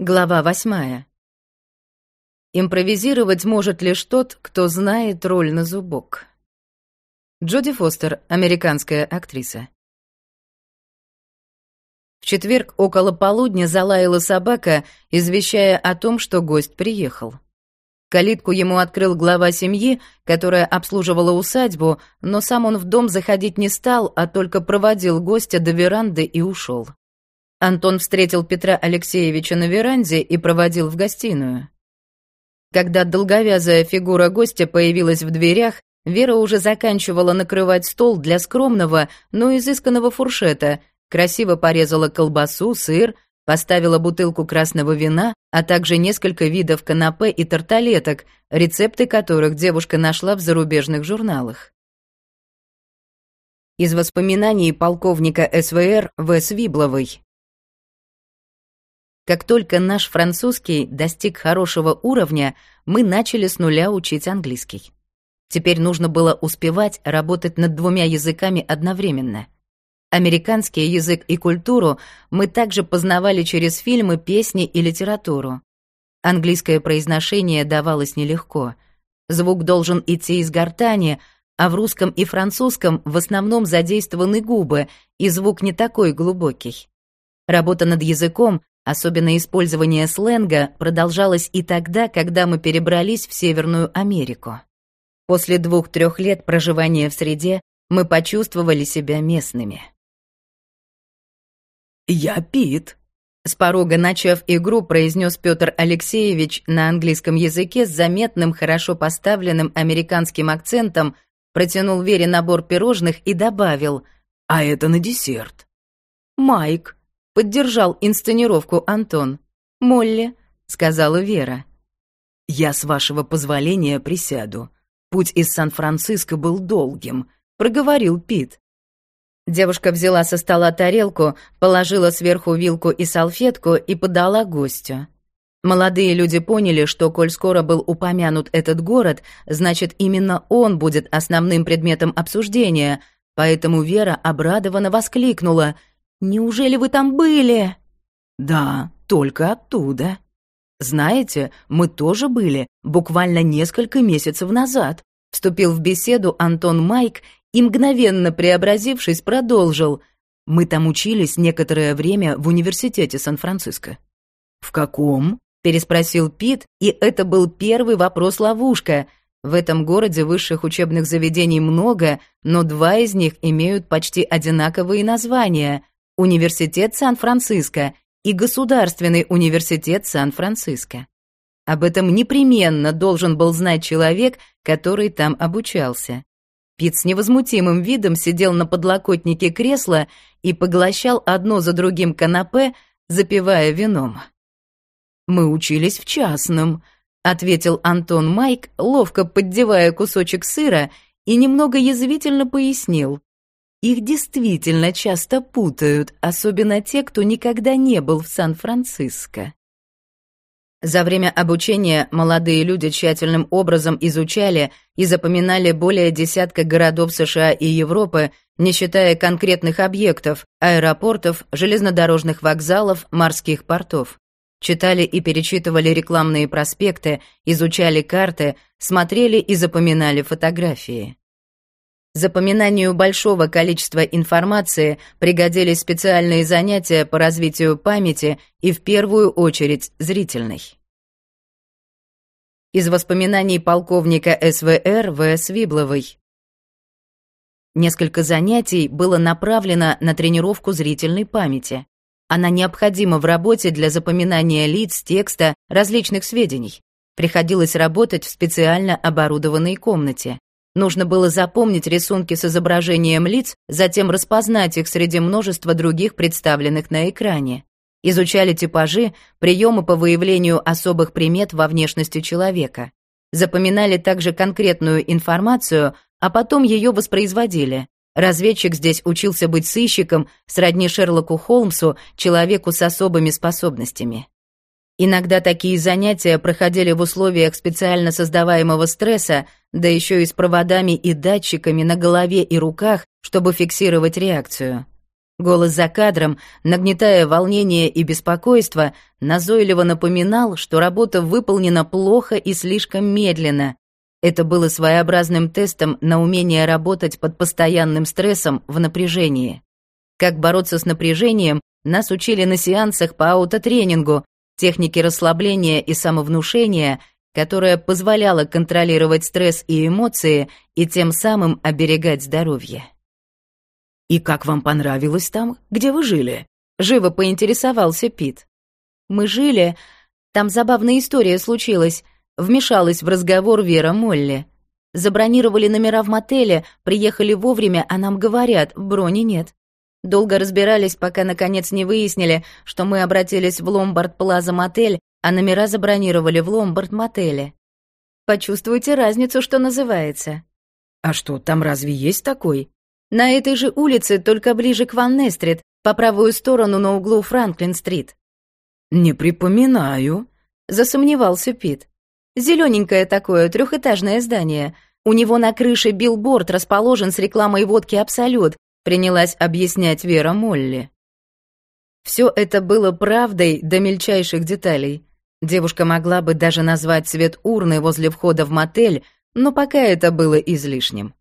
Глава восьмая. Импровизировать может лишь тот, кто знает роль на зубок. Джоди Фостер, американская актриса. В четверг около полудня залаяла собака, извещая о том, что гость приехал. Калитку ему открыл глава семьи, которая обслуживала усадьбу, но сам он в дом заходить не стал, а только проводил гостя до веранды и ушел. Антон встретил Петра Алексеевича на веранде и проводил в гостиную. Когда долговязая фигура гостя появилась в дверях, Вера уже заканчивала накрывать стол для скромного, но изысканного фуршета, красиво порезала колбасу, сыр, поставила бутылку красного вина, а также несколько видов канапе и тарталеток, рецепты которых девушка нашла в зарубежных журналах. Из воспоминаний полковника СВР В. Свибловой. Как только наш французский достиг хорошего уровня, мы начали с нуля учить английский. Теперь нужно было успевать работать над двумя языками одновременно. Американский язык и культуру мы также познавали через фильмы, песни и литературу. Английское произношение давалось нелегко. Звук должен идти из гортани, а в русском и французском в основном задействованы губы, и звук не такой глубокий. Работа над языком Особенно использование сленга продолжалось и тогда, когда мы перебрались в Северную Америку. После двух-трех лет проживания в среде мы почувствовали себя местными. «Я Пит», — с порога начав игру, произнес Петр Алексеевич на английском языке с заметным, хорошо поставленным американским акцентом, протянул Вере набор пирожных и добавил «А это на десерт». «Майк», Поддержал инсценировку Антон. «Молли», — сказала Вера. «Я, с вашего позволения, присяду. Путь из Сан-Франциско был долгим», — проговорил Пит. Девушка взяла со стола тарелку, положила сверху вилку и салфетку и подала гостю. Молодые люди поняли, что, коль скоро был упомянут этот город, значит, именно он будет основным предметом обсуждения, поэтому Вера обрадованно воскликнула — Неужели вы там были?» «Да, только оттуда. Знаете, мы тоже были буквально несколько месяцев назад», вступил в беседу Антон Майк и, мгновенно преобразившись, продолжил. «Мы там учились некоторое время в университете Сан-Франциско». «В каком?» — переспросил Пит, и это был первый вопрос-ловушка. В этом городе высших учебных заведений много, но два из них имеют почти одинаковые названия — Университет Сан-Франциско и Государственный университет Сан-Франциско. Об этом непременно должен был знать человек, который там обучался. Пит с невозмутимым видом сидел на подлокотнике кресла и поглощал одно за другим канапе, запивая вином. «Мы учились в частном», — ответил Антон Майк, ловко поддевая кусочек сыра, и немного язвительно пояснил. Их действительно часто путают, особенно те, кто никогда не был в Сан-Франциско. За время обучения молодые люди тщательным образом изучали и запоминали более десятка городов США и Европы, не считая конкретных объектов, аэропортов, железнодорожных вокзалов, морских портов. Читали и перечитывали рекламные проспекты, изучали карты, смотрели и запоминали фотографии. Запоминанию большого количества информации пригодились специальные занятия по развитию памяти и в первую очередь зрительной. Из воспоминаний полковника СВР В. Свибловой. Несколько занятий было направлено на тренировку зрительной памяти. Она необходима в работе для запоминания лиц, текста, различных сведений. Приходилось работать в специально оборудованной комнате. Нужно было запомнить рисунки с изображением лиц, затем распознать их среди множества других представленных на экране. Изучали типажи, приемы по выявлению особых примет во внешности человека. Запоминали также конкретную информацию, а потом ее воспроизводили. Разведчик здесь учился быть сыщиком, сродни Шерлоку Холмсу, человеку с особыми способностями. Иногда такие занятия проходили в условиях специально создаваемого стресса, да еще и с проводами и датчиками на голове и руках, чтобы фиксировать реакцию. Голос за кадром, нагнетая волнение и беспокойство, назойливо напоминал, что работа выполнена плохо и слишком медленно. Это было своеобразным тестом на умение работать под постоянным стрессом в напряжении. Как бороться с напряжением, нас учили на сеансах по аутотренингу, технике расслабления и самовнушения, которая позволяла контролировать стресс и эмоции и тем самым оберегать здоровье. «И как вам понравилось там, где вы жили?» — живо поинтересовался Пит. «Мы жили... Там забавная история случилась. Вмешалась в разговор Вера Молли. Забронировали номера в мотеле, приехали вовремя, а нам говорят, брони нет. Долго разбирались, пока наконец не выяснили, что мы обратились в Ломбард Плаза мотель, а номера забронировали в Ломбард мотеле. Почувствуйте разницу, что называется. А что, там разве есть такой? На этой же улице, только ближе к Ван-Нестрит, по правую сторону на углу Франклин-стрит. Не припоминаю, засомневался Пит. Зелененькое такое трехэтажное здание. У него на крыше билборд расположен с рекламой водки «Абсолют», принялась объяснять Вера Молли. Все это было правдой до мельчайших деталей. Девушка могла бы даже назвать цвет урны возле входа в мотель, но пока это было излишним.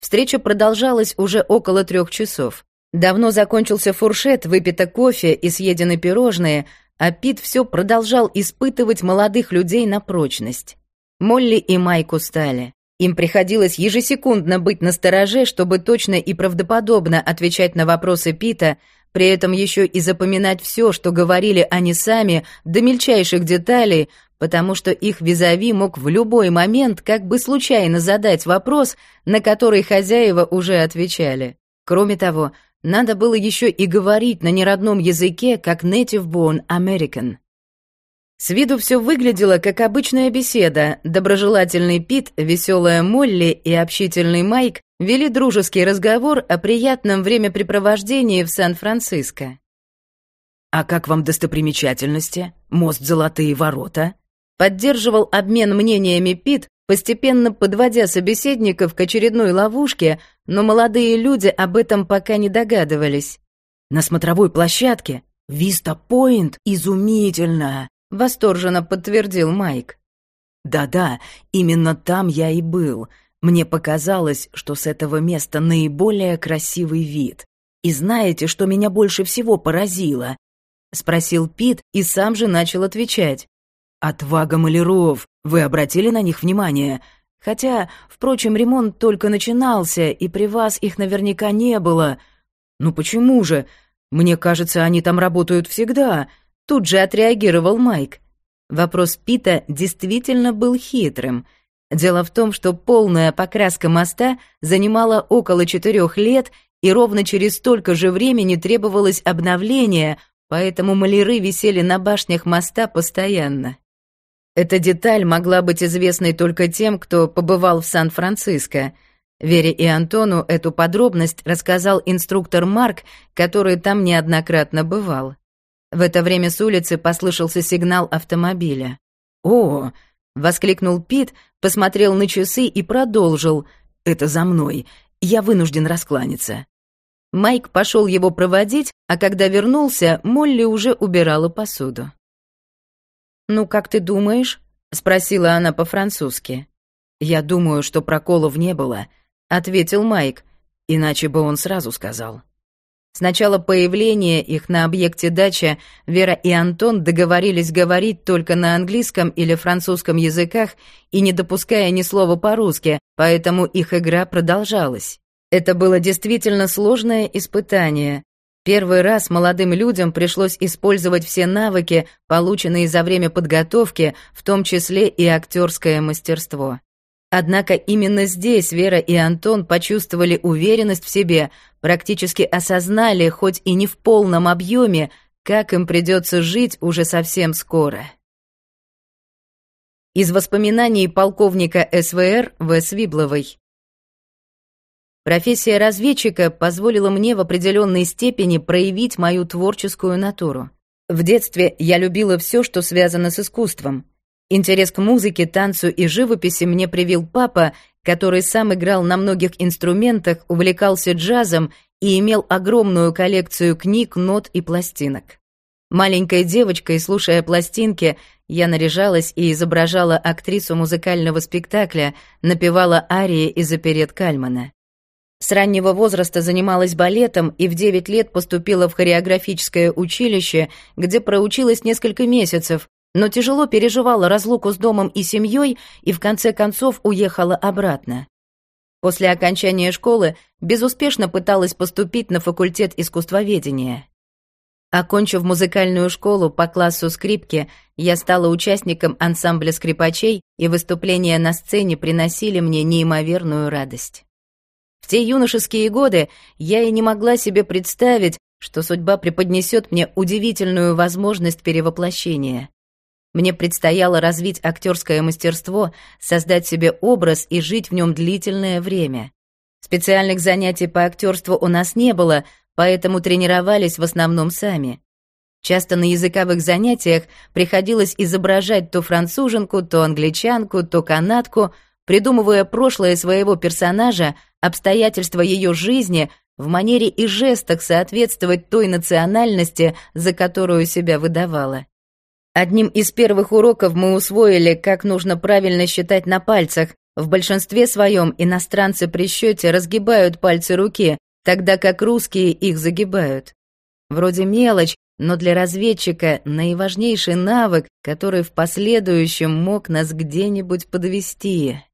Встреча продолжалась уже около трех часов. Давно закончился фуршет, выпито кофе и съедены пирожные, а Пит все продолжал испытывать молодых людей на прочность. Молли и Майк устали. Им приходилось ежесекундно быть настороже, чтобы точно и правдоподобно отвечать на вопросы Пита, при этом еще и запоминать все, что говорили они сами, до мельчайших деталей, потому что их визави мог в любой момент как бы случайно задать вопрос, на который хозяева уже отвечали. Кроме того, надо было еще и говорить на неродном языке, как native born American. С виду все выглядело как обычная беседа. Доброжелательный Пит, веселая Молли и общительный Майк вели дружеский разговор о приятном времяпрепровождении в Сан-Франциско. «А как вам достопримечательности? Мост Золотые ворота?» Поддерживал обмен мнениями Пит, постепенно подводя собеседников к очередной ловушке, но молодые люди об этом пока не догадывались. «На смотровой площадке Виста Пойнт изумительно!» — восторженно подтвердил Майк. «Да-да, именно там я и был. Мне показалось, что с этого места наиболее красивый вид. И знаете, что меня больше всего поразило?» — спросил Пит и сам же начал отвечать. «Отвага маляров. Вы обратили на них внимание? Хотя, впрочем, ремонт только начинался, и при вас их наверняка не было. Ну почему же? Мне кажется, они там работают всегда. Тут же отреагировал Майк. Вопрос Пита действительно был хитрым. Дело в том, что полная покраска моста занимала около четырех лет, и ровно через столько же времени требовалось обновление, поэтому маляры висели на башнях моста постоянно. Эта деталь могла быть известной только тем, кто побывал в Сан-Франциско. Вере и Антону эту подробность рассказал инструктор Марк, который там неоднократно бывал. В это время с улицы послышался сигнал автомобиля. «О!» — воскликнул Пит, посмотрел на часы и продолжил. «Это за мной. Я вынужден раскланяться». Майк пошел его проводить, а когда вернулся, Молли уже убирала посуду. «Ну, как ты думаешь?» — спросила она по-французски. «Я думаю, что проколов не было», — ответил Майк, иначе бы он сразу сказал. С начала появления их на объекте дача Вера и Антон договорились говорить только на английском или французском языках и не допуская ни слова по-русски, поэтому их игра продолжалась. Это было действительно сложное испытание. Первый раз молодым людям пришлось использовать все навыки, полученные за время подготовки, в том числе и актерское мастерство. Однако именно здесь Вера и Антон почувствовали уверенность в себе, практически осознали, хоть и не в полном объеме, как им придется жить уже совсем скоро. Из воспоминаний полковника СВР В. Свибловой. Профессия разведчика позволила мне в определенной степени проявить мою творческую натуру. В детстве я любила все, что связано с искусством — Интерес к музыке, танцу и живописи мне привил папа, который сам играл на многих инструментах, увлекался джазом и имел огромную коллекцию книг, нот и пластинок. Маленькой девочкой, слушая пластинки, я наряжалась и изображала актрису музыкального спектакля, напевала арии из оперет Кальмана. С раннего возраста занималась балетом и в 9 лет поступила в хореографическое училище, где проучилась несколько месяцев, но тяжело переживала разлуку с домом и семьей и в конце концов уехала обратно. После окончания школы безуспешно пыталась поступить на факультет искусствоведения. Окончив музыкальную школу по классу скрипки, я стала участником ансамбля скрипачей, и выступления на сцене приносили мне неимоверную радость. В те юношеские годы я и не могла себе представить, что судьба преподнесет мне удивительную возможность перевоплощения. Мне предстояло развить актерское мастерство, создать себе образ и жить в нем длительное время. Специальных занятий по актерству у нас не было, поэтому тренировались в основном сами. Часто на языковых занятиях приходилось изображать то француженку, то англичанку, то канадку, придумывая прошлое своего персонажа, обстоятельства ее жизни, в манере и жестах соответствовать той национальности, за которую себя выдавала. Одним из первых уроков мы усвоили, как нужно правильно считать на пальцах. В большинстве своем иностранцы при счете разгибают пальцы руки, тогда как русские их загибают. Вроде мелочь, но для разведчика наиважнейший навык, который в последующем мог нас где-нибудь подвести.